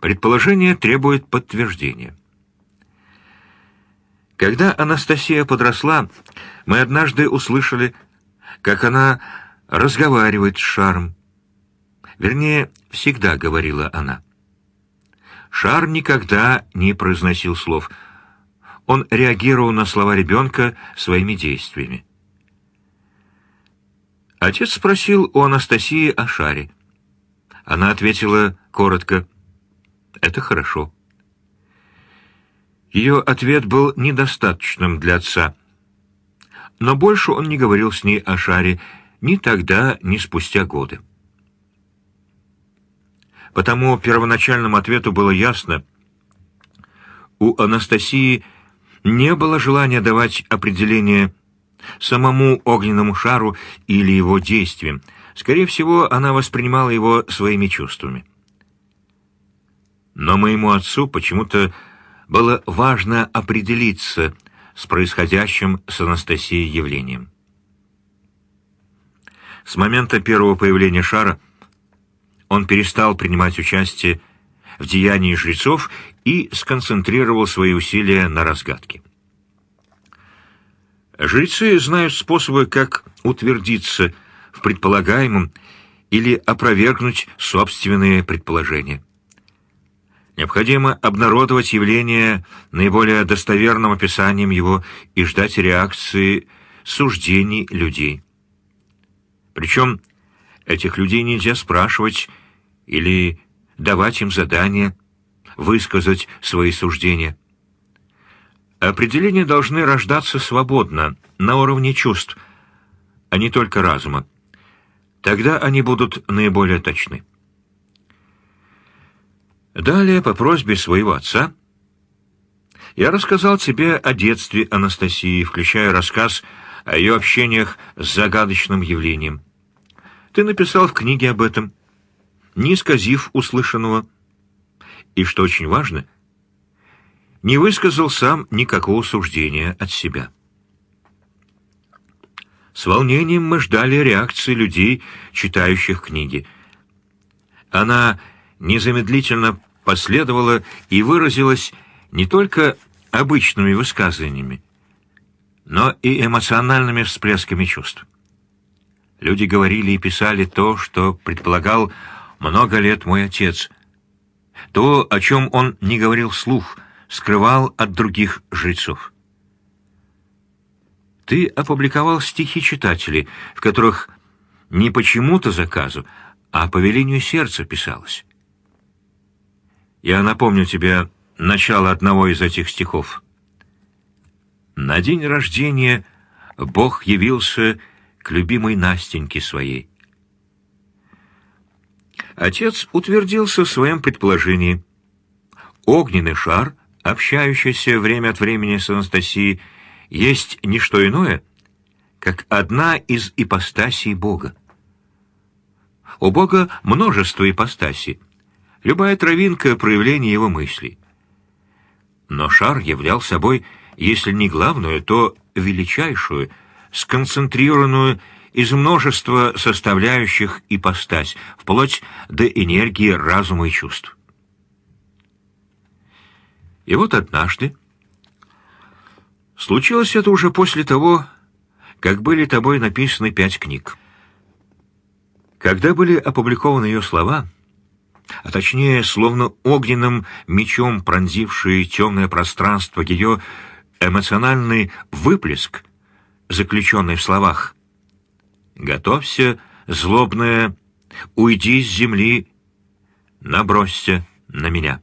Предположение требует подтверждения. Когда Анастасия подросла, мы однажды услышали, как она разговаривает с Шаром. Вернее, всегда говорила она. Шар никогда не произносил слов. Он реагировал на слова ребенка своими действиями. Отец спросил у Анастасии о Шаре. Она ответила коротко «Это хорошо». Ее ответ был недостаточным для отца. Но больше он не говорил с ней о Шаре ни тогда, ни спустя годы. Потому первоначальному ответу было ясно, у Анастасии не было желания давать определение самому огненному шару или его действиям. Скорее всего, она воспринимала его своими чувствами. Но моему отцу почему-то было важно определиться с происходящим с Анастасией явлением. С момента первого появления шара он перестал принимать участие в деянии жрецов и сконцентрировал свои усилия на разгадке. Жрецы знают способы, как утвердиться в предполагаемом или опровергнуть собственные предположения. Необходимо обнародовать явление наиболее достоверным описанием его и ждать реакции суждений людей. Причем этих людей нельзя спрашивать или давать им задание высказать свои суждения. Определения должны рождаться свободно, на уровне чувств, а не только разума. Тогда они будут наиболее точны. Далее, по просьбе своего отца, я рассказал тебе о детстве Анастасии, включая рассказ о ее общениях с загадочным явлением. Ты написал в книге об этом, не исказив услышанного, и, что очень важно, не высказал сам никакого суждения от себя. С волнением мы ждали реакции людей, читающих книги. Она незамедлительно последовала и выразилась не только обычными высказываниями, но и эмоциональными всплесками чувств. Люди говорили и писали то, что предполагал много лет мой отец, то, о чем он не говорил вслух, скрывал от других жрецов. Ты опубликовал стихи читателей, в которых не почему-то заказу, а по велению сердца писалось. Я напомню тебе начало одного из этих стихов. На день рождения Бог явился к любимой Настеньке своей. Отец утвердился в своем предположении. Огненный шар, общающийся время от времени с Анастасией, есть не что иное, как одна из ипостасей Бога. У Бога множество ипостасей — Любая травинка — проявление его мыслей. Но шар являл собой, если не главную, то величайшую, сконцентрированную из множества составляющих ипостась, вплоть до энергии разума и чувств. И вот однажды, случилось это уже после того, как были тобой написаны пять книг. Когда были опубликованы ее слова — а точнее, словно огненным мечом пронзивший темное пространство ее эмоциональный выплеск, заключенный в словах «Готовься, злобная, уйди с земли, набросься на меня».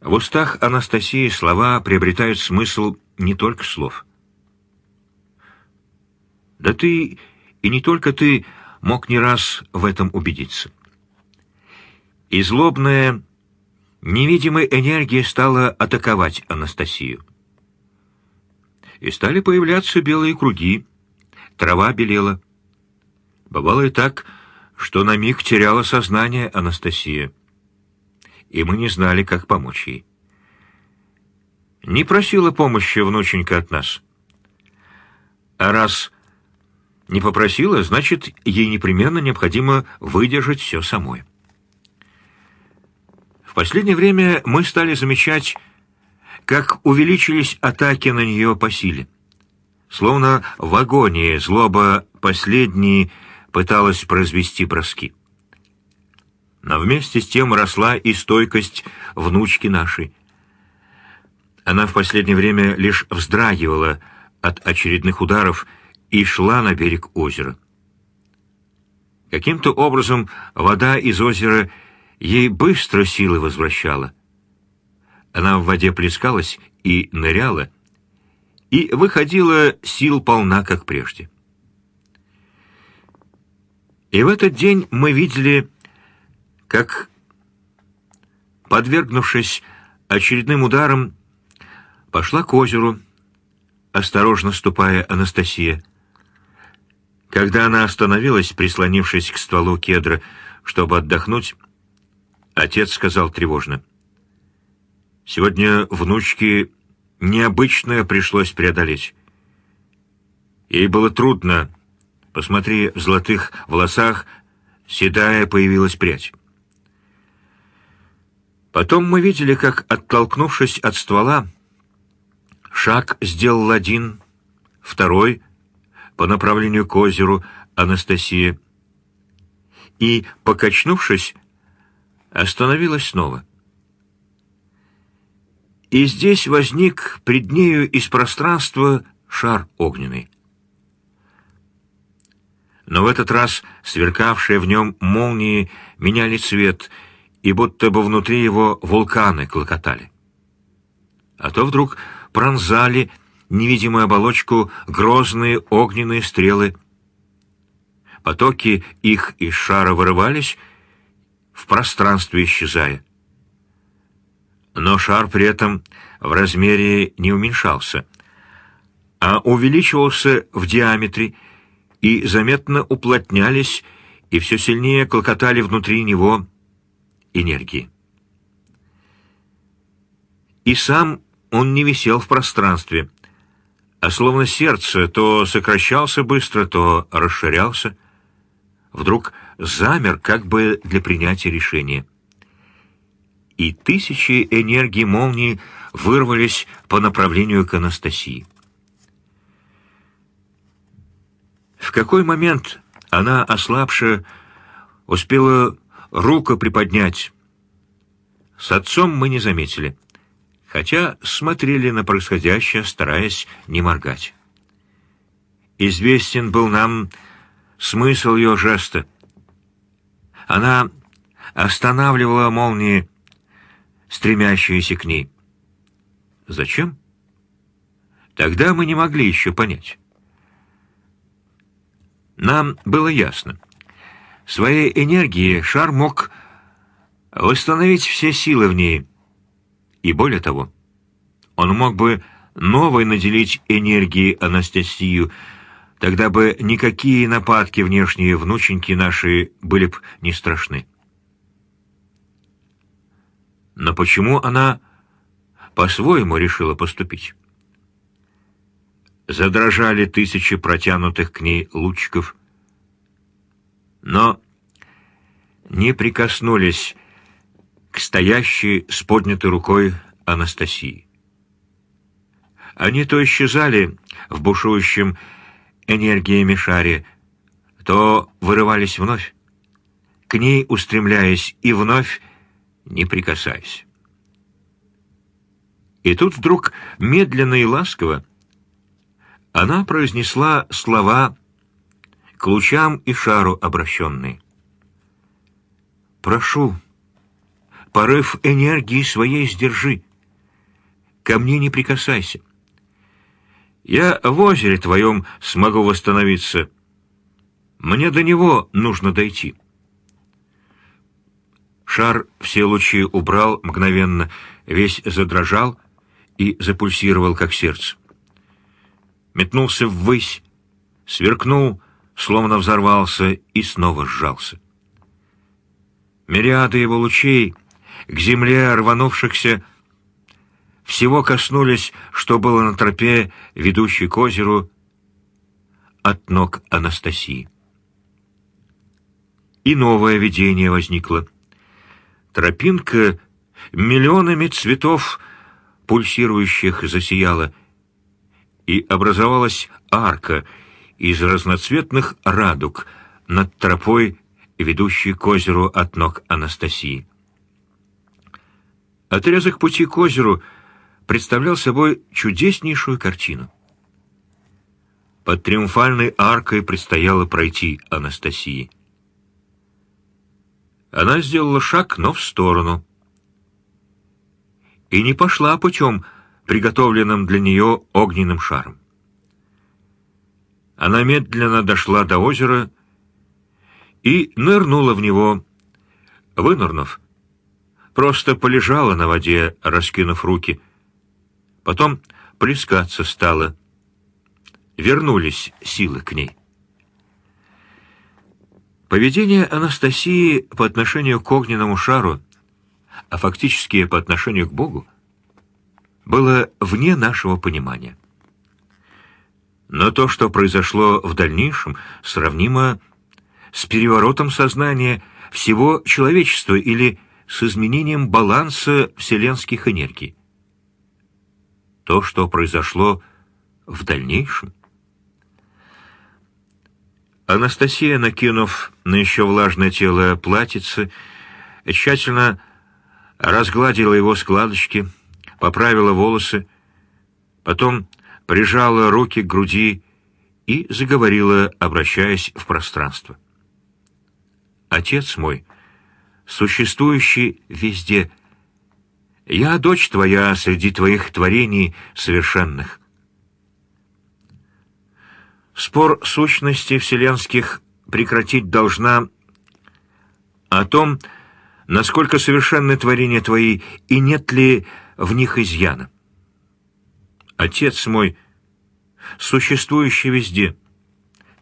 В устах Анастасии слова приобретают смысл не только слов. Да ты, и не только ты, мог не раз в этом убедиться. И злобная, невидимая энергия стала атаковать Анастасию. И стали появляться белые круги, трава белела. Бывало и так, что на миг теряла сознание Анастасия, и мы не знали, как помочь ей. Не просила помощи внученька от нас. А раз не попросила, значит, ей непременно необходимо выдержать все самой. В последнее время мы стали замечать, как увеличились атаки на нее по силе. Словно в агонии злоба последней пыталась произвести броски. Но вместе с тем росла и стойкость внучки нашей. Она в последнее время лишь вздрагивала от очередных ударов и шла на берег озера. Каким-то образом вода из озера ей быстро силы возвращала. Она в воде плескалась и ныряла, и выходила сил полна, как прежде. И в этот день мы видели, как, подвергнувшись очередным ударам, пошла к озеру, осторожно ступая Анастасия. Когда она остановилась, прислонившись к стволу кедра, чтобы отдохнуть, отец сказал тревожно. «Сегодня внучке необычное пришлось преодолеть. Ей было трудно. Посмотри, в золотых волосах седая появилась прядь. Потом мы видели, как, оттолкнувшись от ствола, шаг сделал один, второй — по направлению к озеру Анастасия и, покачнувшись, остановилась снова. И здесь возник пред нею из пространства шар огненный. Но в этот раз сверкавшие в нем молнии меняли цвет, и будто бы внутри его вулканы клокотали. А то вдруг пронзали невидимую оболочку грозные огненные стрелы. Потоки их из шара вырывались, в пространстве исчезая. Но шар при этом в размере не уменьшался, а увеличивался в диаметре и заметно уплотнялись и все сильнее клокотали внутри него энергии. И сам он не висел в пространстве — а словно сердце то сокращался быстро, то расширялся. Вдруг замер как бы для принятия решения. И тысячи энергий молнии вырвались по направлению к Анастасии. В какой момент она, ослабшая, успела руку приподнять? С отцом мы не заметили хотя смотрели на происходящее, стараясь не моргать. Известен был нам смысл ее жеста. Она останавливала молнии, стремящиеся к ней. Зачем? Тогда мы не могли еще понять. Нам было ясно. Своей энергией шар мог восстановить все силы в ней — и более того, он мог бы новой наделить энергией Анастасию, тогда бы никакие нападки внешние внученьки наши были б не страшны. Но почему она по-своему решила поступить? Задрожали тысячи протянутых к ней лучиков, но не прикоснулись к стоящей с поднятой рукой Анастасии. Они то исчезали в бушующем энергиями шаре, то вырывались вновь, к ней устремляясь и вновь не прикасаясь. И тут вдруг, медленно и ласково, она произнесла слова к лучам и шару обращенные. «Прошу, Порыв энергии своей сдержи. Ко мне не прикасайся. Я в озере твоем смогу восстановиться. Мне до него нужно дойти. Шар все лучи убрал мгновенно, весь задрожал и запульсировал, как сердце. Метнулся ввысь, сверкнул, словно взорвался, и снова сжался. Мириады его лучей к земле рванувшихся, всего коснулись, что было на тропе, ведущей к озеру, от ног Анастасии. И новое видение возникло. Тропинка миллионами цветов, пульсирующих, засияла, и образовалась арка из разноцветных радуг над тропой, ведущей к озеру от ног Анастасии. Отрезок пути к озеру представлял собой чудеснейшую картину. Под триумфальной аркой предстояло пройти Анастасии. Она сделала шаг, но в сторону. И не пошла путем, приготовленным для нее огненным шаром. Она медленно дошла до озера и нырнула в него. Вынырнув, просто полежала на воде, раскинув руки. Потом плескаться стала. Вернулись силы к ней. Поведение Анастасии по отношению к огненному шару, а фактически по отношению к Богу, было вне нашего понимания. Но то, что произошло в дальнейшем, сравнимо с переворотом сознания всего человечества или с изменением баланса вселенских энергий. То, что произошло в дальнейшем. Анастасия, накинув на еще влажное тело платьице, тщательно разгладила его складочки, поправила волосы, потом прижала руки к груди и заговорила, обращаясь в пространство. «Отец мой, существующий везде. Я дочь твоя среди твоих творений совершенных. Спор сущности вселенских прекратить должна о том, насколько совершенны творения твои и нет ли в них изъяна. Отец мой, существующий везде,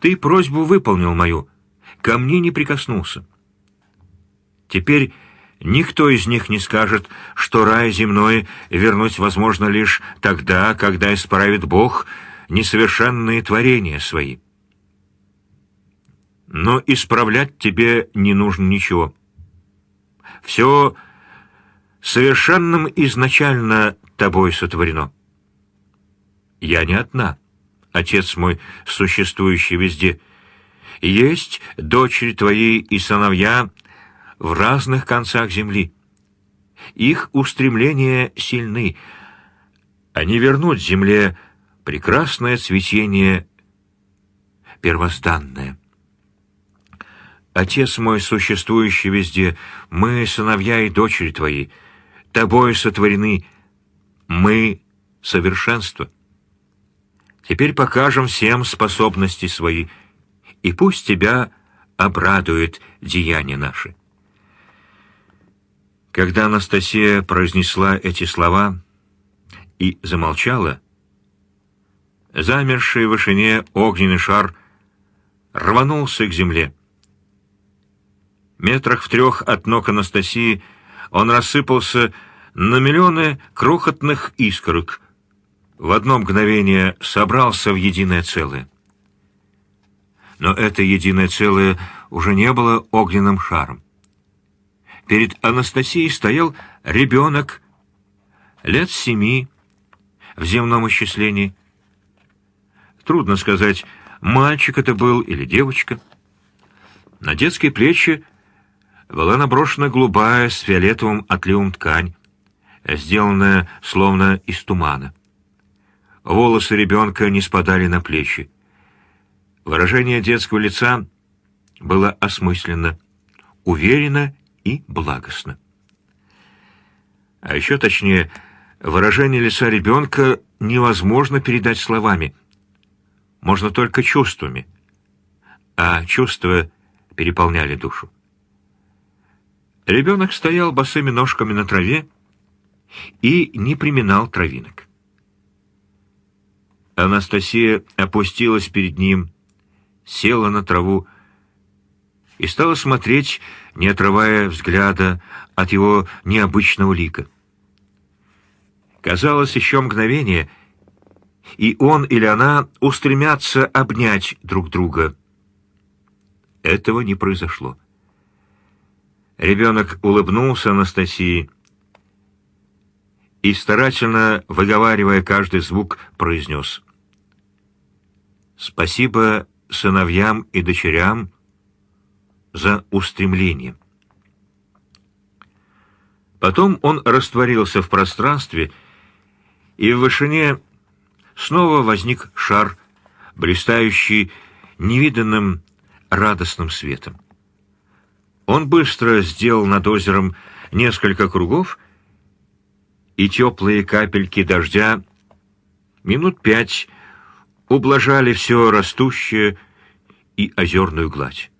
ты просьбу выполнил мою, ко мне не прикоснулся. Теперь никто из них не скажет, что рай земной вернуть возможно лишь тогда, когда исправит Бог несовершенные творения свои. Но исправлять тебе не нужно ничего. Все совершенным изначально тобой сотворено. Я не одна, отец мой, существующий везде. Есть дочери твои и сыновья — в разных концах земли. Их устремления сильны. Они вернут земле прекрасное цветение первозданное. Отец мой, существующий везде, мы, сыновья и дочери твои, тобой сотворены, мы — совершенство. Теперь покажем всем способности свои, и пусть тебя обрадует деяние наше. Когда Анастасия произнесла эти слова и замолчала, замерший в вышине огненный шар рванулся к земле. Метрах в трех от ног Анастасии он рассыпался на миллионы крохотных искорок, в одно мгновение собрался в единое целое. Но это единое целое уже не было огненным шаром. Перед Анастасией стоял ребенок лет семи в земном исчислении. Трудно сказать, мальчик это был или девочка. На детские плечи была наброшена голубая с фиолетовым отливом ткань, сделанная словно из тумана. Волосы ребенка не спадали на плечи. Выражение детского лица было осмысленно, уверенно и благостно. А еще точнее, выражение лица ребенка невозможно передать словами. Можно только чувствами. А чувства переполняли душу. Ребенок стоял босыми ножками на траве и не приминал травинок. Анастасия опустилась перед ним, села на траву и стала смотреть не отрывая взгляда от его необычного лика. Казалось, еще мгновение, и он или она устремятся обнять друг друга. Этого не произошло. Ребенок улыбнулся Анастасии и, старательно выговаривая каждый звук, произнес «Спасибо сыновьям и дочерям за устремление». Потом он растворился в пространстве, и в вышине снова возник шар, блистающий невиданным радостным светом. Он быстро сделал над озером несколько кругов, и теплые капельки дождя минут пять ублажали все растущее и озерную гладь.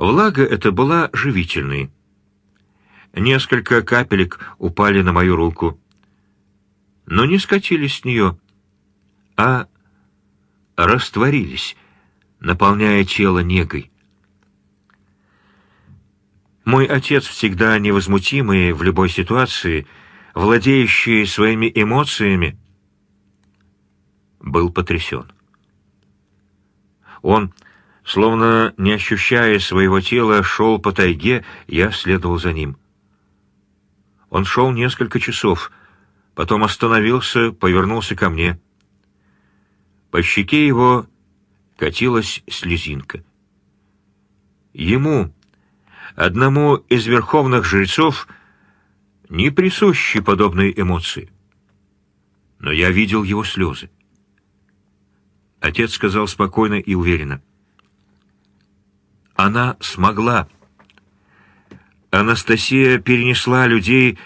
Влага эта была живительной. Несколько капелек упали на мою руку, но не скатились с нее, а растворились, наполняя тело негой. Мой отец, всегда невозмутимый в любой ситуации, владеющий своими эмоциями, был потрясен. Он, словно не ощущая своего тела, шел по тайге, я следовал за ним. Он шел несколько часов, потом остановился, повернулся ко мне. По щеке его катилась слезинка. Ему, одному из верховных жрецов не присущи подобные эмоции. Но я видел его слезы. Отец сказал спокойно и уверенно. Она смогла. Анастасия перенесла людей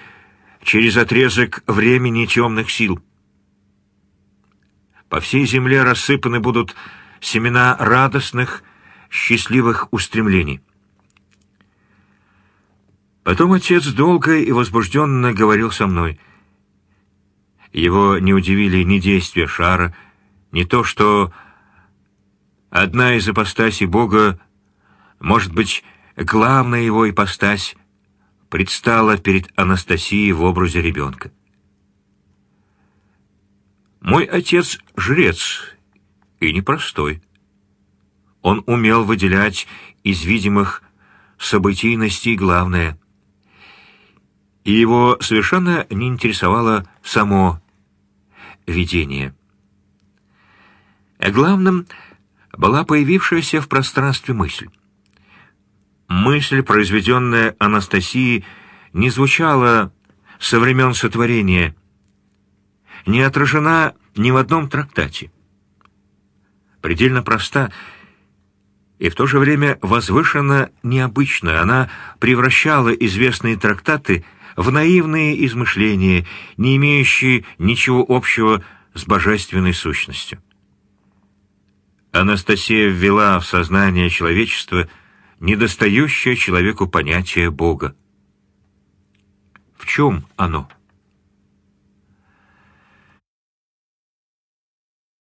через отрезок времени темных сил. По всей земле рассыпаны будут семена радостных, счастливых устремлений. Потом отец долго и возбужденно говорил со мной. Его не удивили ни действия шара, ни то, что одна из ипостасей Бога, может быть, главная его ипостась, предстала перед Анастасией в образе ребенка. Мой отец — жрец, и непростой. Он умел выделять из видимых событийностей главное — и его совершенно не интересовало само видение. Главным была появившаяся в пространстве мысль. Мысль, произведенная Анастасией, не звучала со времен сотворения, не отражена ни в одном трактате. Предельно проста и в то же время возвышенно необычна, она превращала известные трактаты в наивные измышления, не имеющие ничего общего с божественной сущностью. Анастасия ввела в сознание человечества недостающее человеку понятие Бога. В чем оно?